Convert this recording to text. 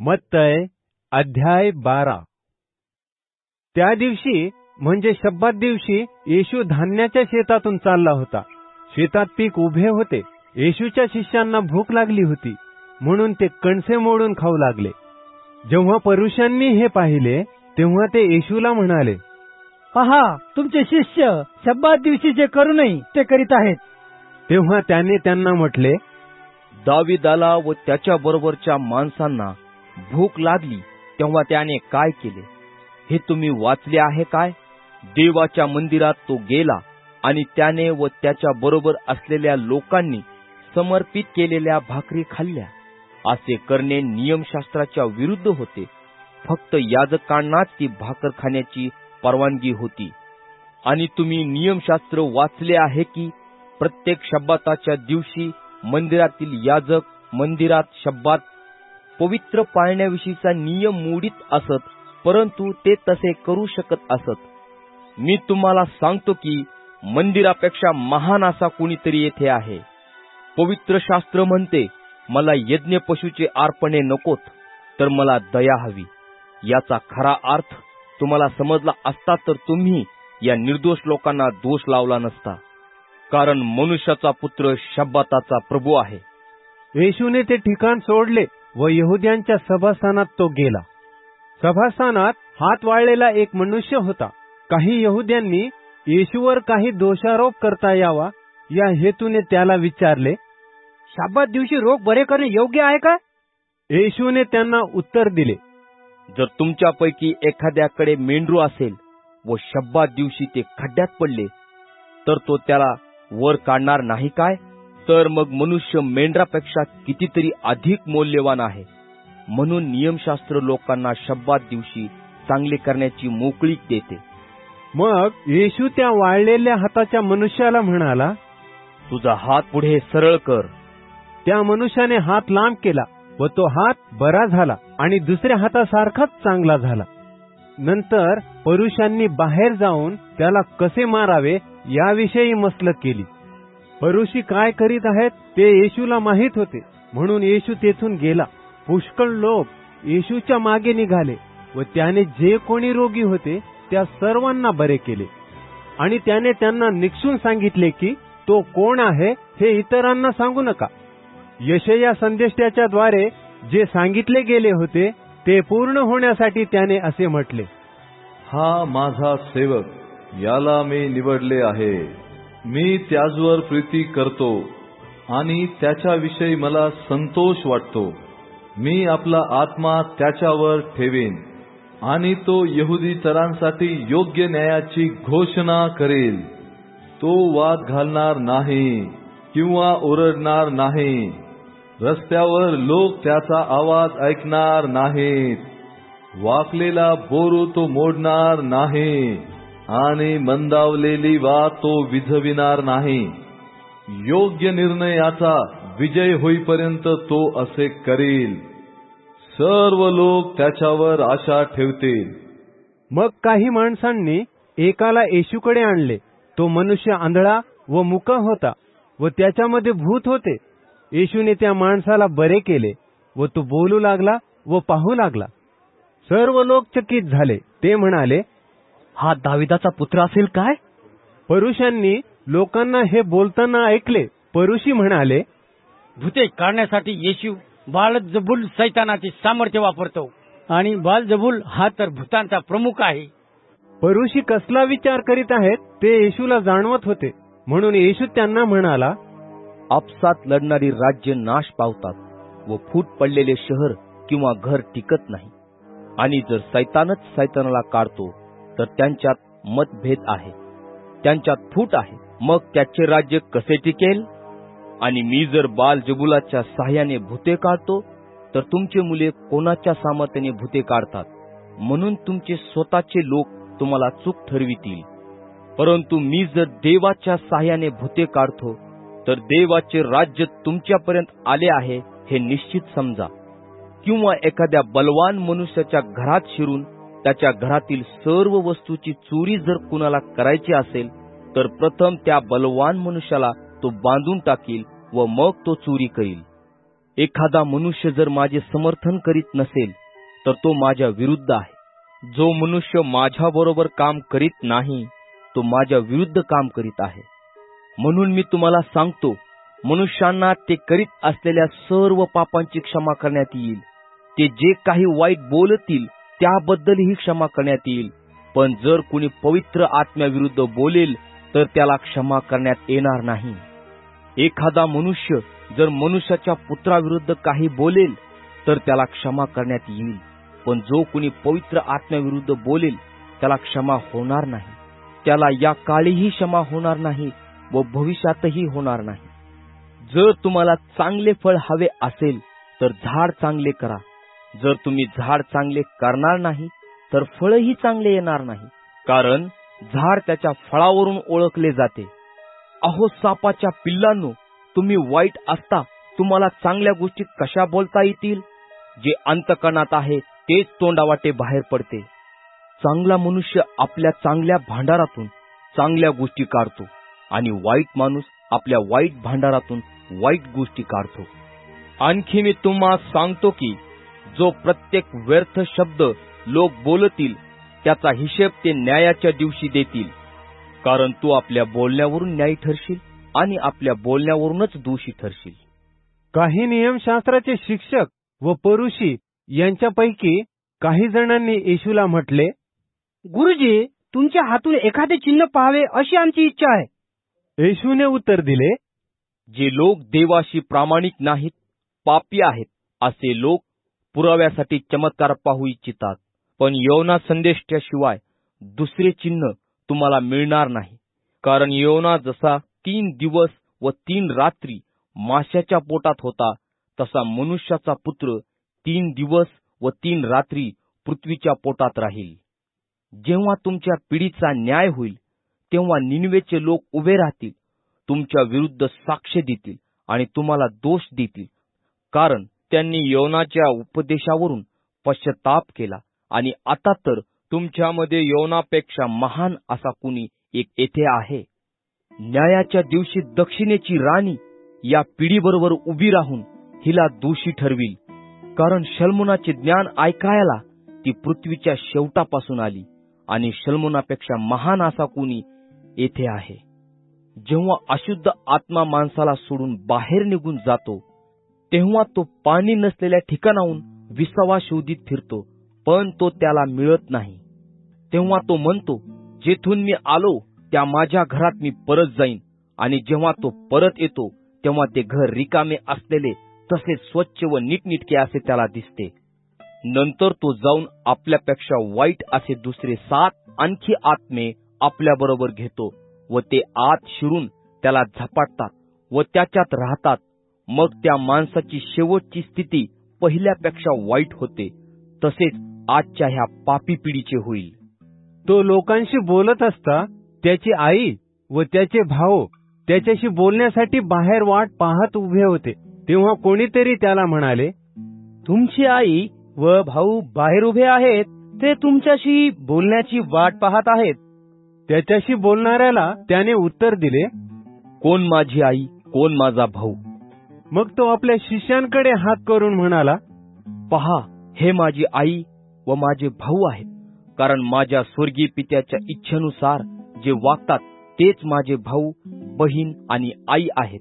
मत्तय अध्याय बारा. त्या दिवशी म्हणजे शब्दात दिवशी येशू धान्याच्या शेतातून चालला होता. शेतात पीक उभे होते. येशूच्या शिष्यांना भूक लागली होती. म्हणून ते कणसे मोडून खाऊ लागले. जेव्हा परुषांनी हे पाहिले तेव्हा ते येशूला म्हणाले पहा तुमचे शिष्य शब्दात दिवशी जे करू नये ते करीत आहेत. तेव्हा त्याने त्यांना म्हटले दाविदाला व त्याच्या बरोबरच्या माणसांना भूक लागली तेव्हा त्याने काय केले? हे तुम्ही वाचले आहे काय? देवाच्या मंदिरात तो गेला आणि त्याने व त्याच्या बरोबर असलेल्या लोकांनी समर्पित केलेल्या भाकरी खाल्ल्या. असे करणे नियमशास्त्राच्या विरुद्ध होते. फक्त याजकांनाच ती भाकर खाण्याची परवानगी होती. आणि तुम्ही नियमशास्त्र वाचले आहे की प्रत्येक शब्दाच्या दिवशी मंदिरातील याजक मंदिरात शब्दात पवित्र पाळण्याविषयीचा नियम मोडीत असत परंतु ते तसे करू शकत असत. मी तुम्हाला सांगतो की मंदिरापेक्षा महान असा कुणीतरी येथे आहे. पवित्र शास्त्र म्हणते मला यज्ञ पशूचे अर्पणे नकोत तर मला दया हवी. याचा खरा अर्थ तुम्हाला समजला असता तर तुम्ही या निर्दोष लोकांना दोष लावला नसता. कारण मनुष्याचा पुत्र शब्दाचा प्रभू आहे. येशूने ते ठिकाण सोडले व यहुद्यांच्या सभास्थानात तो गेला. सभास्थानात हात वाळलेला एक मनुष्य होता. काही यहुद्यांनी येशूवर काही दोषारोप करता यावा या हेतूने त्याला विचारले शाबात दिवशी रोग बरे करणे योग्य आहे का? येशूने त्यांना उत्तर दिले जर तुमच्यापैकी एखाद्याकडे मेंढरू असेल व शब्बा दिवशी ते खड्ड्यात पडले तर तो त्याला वर काढणार नाही काय? तर मग मनुष्य मेंढरापेक्षा कितीतरी अधिक मौल्यवान आहे. म्हणून नियमशास्त्र लोकांना शब्दात दिवशी चांगले करण्याची मोकळीक देते. मग येशू त्या वाळलेल्या हाताच्या मनुष्याला म्हणाला तुझा हात पुढे सरळ कर. त्या मनुष्याने हात लांब केला व तो हात बरा झाला आणि दुसऱ्या हातासारखाच चांगला झाला. नंतर परुषांनी बाहेर जाऊन त्याला कसे मारावे याविषयी मसलत केली. परुषी काय करीत आहेत ते येशूला माहीत होते. म्हणून येशू तेथून गेला. पुष्कळ लोक येशूच्या मागे निघाले व त्याने जे कोणी रोगी होते त्या सर्वांना बरे केले. आणि त्याने त्यांना निक्षून सांगितले की तो कोण आहे हे इतरांना सांगू नका. यशया संदेष्ट्याच्या द्वारे जे सांगितले गेले होते ते पूर्ण होण्यासाठी त्याने असे म्हटले हा माझा सेवक याला मी निवडले आहे. मी त्याचवर प्रीती करतो आणि त्याच्याविषयी मला संतोष वाटतो. मी आपला आत्मा त्याच्यावर ठेवेन आणि तो यहुदी तरांसाठी योग्य न्यायाची घोषणा करेल. तो वाद घालणार नाही किंवा ओरडणार नाही. रस्त्यावर लोक त्याचा आवाज ऐकणार नाहीत. वाकलेला बोरू तो मोडणार नाही. आणि मंदावलेली वा तो विझविणार नाही. योग्य निर्णयाचा विजय होईपर्यंत तो असे करील. सर्व लोक त्याच्यावर आशा ठेवतील. मग काही माणसांनी एकाला येशूकडे आणले. तो मनुष्य आंधळा व मुक होता व त्याच्यामध्ये भूत होते. येशूने त्या माणसाला बरे केले व तो बोलू लागला व पाहू लागला. सर्व लोक चकित झाले. ते म्हणाले हा दाविदाचा पुत्र असेल काय? परुषांनी लोकांना हे बोलताना ऐकले. परुषी म्हणाले भूते काढण्यासाठी येशू बालजबुल सैतानाचे सामर्थ्य वापरतो. आणि बालजबुल हा तर भूतांचा प्रमुख आहे. परुषी कसला विचार करीत आहेत ते येशूला जाणवत होते. म्हणून येशू त्यांना म्हणाला आपसात लढणारी राज्य नाश पावतात व फूट पडलेले शहर किंवा घर टिकत नाही. आणि जर सैतानच सैतानाला काढतो तर त्यांच्यात मतभेद आहे. त्यांच्यात फूट आहे. मग त्याचे राज्य कसे टिकेल? आणि मी जर बाल जबुलाच्या सहाय्याने भूते काढतो तर तुमचे मुले कोणाच्या सामर्थ्याने भूते काढतात? म्हणून तुमचे स्वतःचे लोक तुम्हाला चूक ठरवितील. परंतु मी जर देवाच्या सहाय्याने भूते काढतो तर देवाचे राज्य तुमच्यापर्यंत आले आहे हे निश्चित समजा. किंवा एखाद्या बलवान मनुष्याच्या घरात शिरून त्याच्या घरातील सर्व वस्तूची चोरी जर कुणाला करायची असेल तर प्रथम त्या बलवान मनुष्याला तो बांधून टाकील व मग तो चोरी करील. एखादा मनुष्य जर माझे समर्थन करीत नसेल तर तो माझ्या विरुद्ध आहे. जो मनुष्य माझ्याबरोबर काम करीत नाही तो माझ्या विरुद्ध काम करीत आहे. म्हणून मी तुम्हाला सांगतो मनुष्यांना ते करीत असलेल्या सर्व पापांची क्षमा करण्यात येईल. ते जे काही वाईट बोलतील त्याबद्दलही क्षमा करण्यात येईल. पण जर कुणी पवित्र आत्म्याविरुद्ध बोलेल तर त्याला क्षमा करण्यात येणार नाही. एखादा मनुष्य जर मनुष्याच्या पुत्राविरुद्ध काही बोलेल तर त्याला क्षमा करण्यात येईल. पण जो कुणी पवित्र आत्म्याविरुद्ध बोलेल त्याला क्षमा होणार नाही. त्याला या काळीही क्षमा होणार नाही व भविष्यातही होणार नाही. जर तुम्हाला चांगले फळ हवे असेल तर झाड चांगले करा. जर तुम्ही झाड चांगले करणार नाही तर फळही चांगले येणार नाही. कारण झाड त्याच्या फळावरून ओळखले जाते. अहो सापाच्या पिल्लांनो तुम्ही वाईट असता तुम्हाला चांगल्या गोष्टी कशा बोलता येतील? जे अंतकणात आहे तेच तोंडावाटे बाहेर पडते. चांगला मनुष्य आपल्या चांगल्या भांडारातून चांगल्या गोष्टी काढतो आणि वाईट माणूस आपल्या वाईट भांडारातून वाईट गोष्टी काढतो. आणखी मी तुम्हाला सांगतो की जो प्रत्येक व्यर्थ शब्द लोक बोलतील त्याचा हिशेब ते न्यायाच्या दिवशी देतील. कारण तू आपल्या बोलण्यावरून न्यायी ठरशील आणि आपल्या बोलण्यावरूनच दोषी ठरशील. काही नियमशास्त्राचे शिक्षक व परुषी यांच्यापैकी काही जणांनी येशूला म्हटले गुरुजी तुमच्या हातून एखादे चिन्ह पाहावे अशी आमची इच्छा आहे. येशूने उत्तर दिले जे लोक देवाशी प्रामाणिक नाहीत पापी आहेत असे लोक पुराव्यासाठी चमत्कार पाहू इच्छितात. पण योना संदेशाशिवाय शिवाय दुसरे चिन्ह तुम्हाला मिळणार नाही. कारण योना जसा तीन दिवस व तीन रात्री माशाच्या पोटात होता तसा मनुष्याचा पुत्र तीन दिवस व तीन रात्री पृथ्वीच्या पोटात राहील. जेव्हा तुमच्या पिढीचा न्याय होईल तेव्हा निनवेचे लोक उभे राहतील तुमच्या विरुद्ध साक्ष देतील आणि तुम्हाला दोष देतील. कारण त्यांनी योनाच्या उपदेशावरून पश्चाताप केला आणि आता तर तुमच्यामध्ये योनापेक्षा महान असा कुणी एक येथे आहे. न्यायाच्या दिवशी दक्षिणेची राणी या पिढीबरोबर उभी राहून हिला दोषी ठरविल. कारण शल्मुनाचे ज्ञान ऐकायला ती पृथ्वीच्या शेवटापासून आली आणि शल्मुनापेक्षा महान असा कुणी येथे आहे. जेव्हा अशुद्ध आत्मा माणसाला सोडून बाहेर निघून जातो तेव्हा तो पाणी नसलेल्या ठिकाणाहून विसावा शोधित फिरतो पण तो त्याला मिळत नाही. तेव्हा तो म्हणतो जेथून मी आलो त्या माझ्या घरात मी परत जाईन. आणि जेव्हा तो परत येतो तेव्हा ते घर रिकामे असलेले तसे स्वच्छ व नीटनिटके असे त्याला दिसते. नंतर तो जाऊन आपल्यापेक्षा वाईट असे दुसरे सात आणखी आत्मे आपल्याबरोबर घेतो व ते आत शिरून त्याला झपाटतात व त्याच्यात राहतात मग त्या माणसाची शेवटची स्थिती पहिल्यापेक्षा वाईट होते. तसेच आजच्या ह्या पापी पिढीचे होईल. तो लोकांशी बोलत असता त्याची आई व त्याचे भाऊ त्याच्याशी बोलण्यासाठी बाहेर वाट पाहत उभे होते. तेव्हा कोणीतरी त्याला म्हणाले तुमची आई व भाऊ बाहेर उभे आहेत ते तुमच्याशी बोलण्याची वाट पाहत आहेत. त्याच्याशी बोलणाऱ्याला त्याने उत्तर दिले कोण माझी आई? कोण माझा भाऊ? मग तो आपल्या शिष्यांकडे हात करून म्हणाला पहा हे माझी आई व माझे भाऊ आहेत. कारण माझ्या स्वर्गीय पित्याच्या इच्छेनुसार जे वागतात तेच माझे भाऊ बहीण आणि आई आहेत.